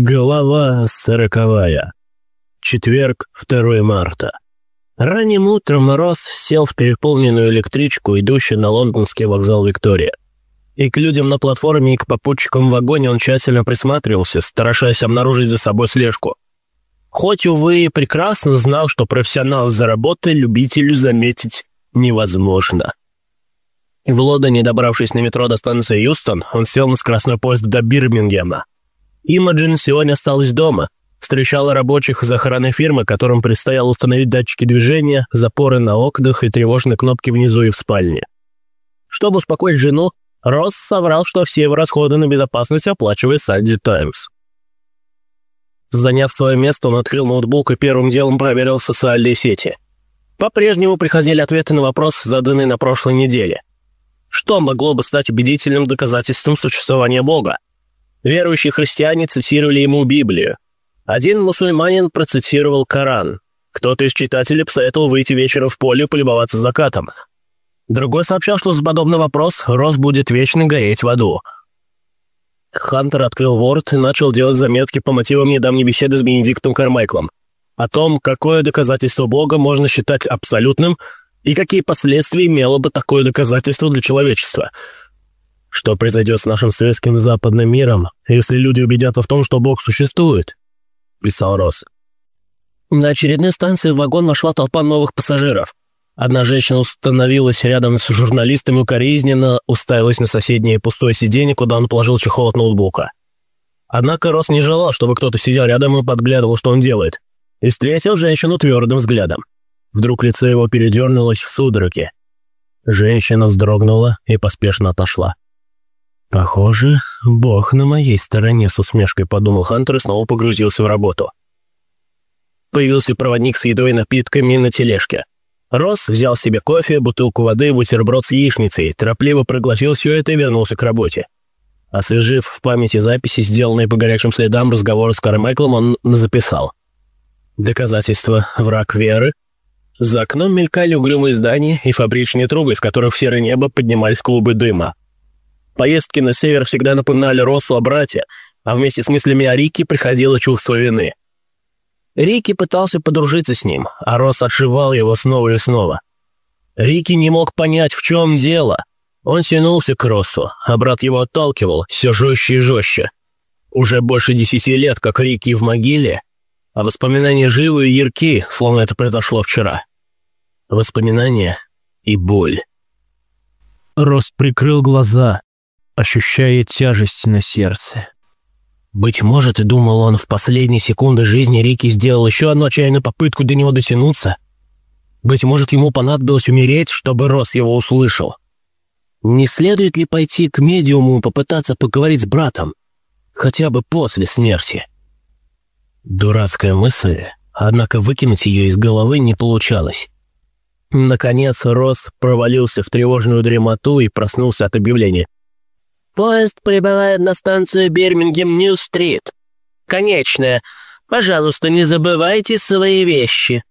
Глава сороковая. Четверг, 2 марта. Ранним утром Росс сел в переполненную электричку, идущую на лондонский вокзал Виктория. И к людям на платформе, и к попутчикам в вагоне он тщательно присматривался, стараясь обнаружить за собой слежку. Хоть, увы, прекрасно знал, что профессионал за работой любителю заметить невозможно. В Лондоне, добравшись на метро до станции Юстон, он сел на скоростной поезд до Бирмингема. Имаджин сегодня осталась дома. Встречала рабочих из охраны фирмы, которым предстояло установить датчики движения, запоры на окнах и тревожные кнопки внизу и в спальне. Чтобы успокоить жену, Росс соврал, что все его расходы на безопасность оплачивает Санди Таймс. Заняв свое место, он открыл ноутбук и первым делом проверил социальные сети. По-прежнему приходили ответы на вопрос, заданный на прошлой неделе. Что могло бы стать убедительным доказательством существования Бога? Верующие христиане цитировали ему Библию. Один мусульманин процитировал Коран. Кто-то из читателей посоветовал выйти вечером в поле и полюбоваться закатом. Другой сообщал, что за подобный вопрос Рос будет вечно гореть в аду. Хантер открыл Word и начал делать заметки по мотивам недавней беседы с Бенедиктом Кармайклом. О том, какое доказательство Бога можно считать абсолютным и какие последствия имело бы такое доказательство для человечества – что произойдет с нашим светским западным миром, если люди убедятся в том, что Бог существует?» – писал Росс. На очередной станции в вагон вошла толпа новых пассажиров. Одна женщина установилась рядом с журналистом и укоризненно уставилась на соседнее пустое сиденье, куда он положил чехол от ноутбука. Однако Росс не желал, чтобы кто-то сидел рядом и подглядывал, что он делает, и встретил женщину твердым взглядом. Вдруг лицо его передернулось в судороге. Женщина вздрогнула и поспешно отошла. «Похоже, бог на моей стороне», — с усмешкой подумал Хантер и снова погрузился в работу. Появился проводник с едой и напитками на тележке. Росс взял себе кофе, бутылку воды, бутерброд с яичницей, торопливо проглотил все это и вернулся к работе. Освежив в памяти записи, сделанные по горячим следам разговора с Кармайклом, он записал. Доказательства враг веры. За окном мелькали угрюмые здания и фабричные трубы, из которых в серое небо поднимались клубы дыма. Поездки на север всегда напоминали Росу о брате, а вместе с мыслями о Рике приходило чувство вины. Рики пытался подружиться с ним, а Рос отшивал его снова и снова. Рики не мог понять, в чем дело. Он тянулся к Росу, а брат его отталкивал все жестче и жестче. Уже больше десяти лет, как Рики в могиле, а воспоминания живы и ярки, словно это произошло вчера. Воспоминания и боль. Рос прикрыл глаза, ощущая тяжесть на сердце. Быть может, и думал он, в последние секунды жизни Рики сделал еще одну отчаянную попытку до него дотянуться. Быть может, ему понадобилось умереть, чтобы Рос его услышал. Не следует ли пойти к медиуму и попытаться поговорить с братом? Хотя бы после смерти. Дурацкая мысль, однако выкинуть ее из головы не получалось. Наконец Рос провалился в тревожную дремоту и проснулся от объявления. Поезд прибывает на станцию Бирмингем Нью-стрит. Конечная. Пожалуйста, не забывайте свои вещи».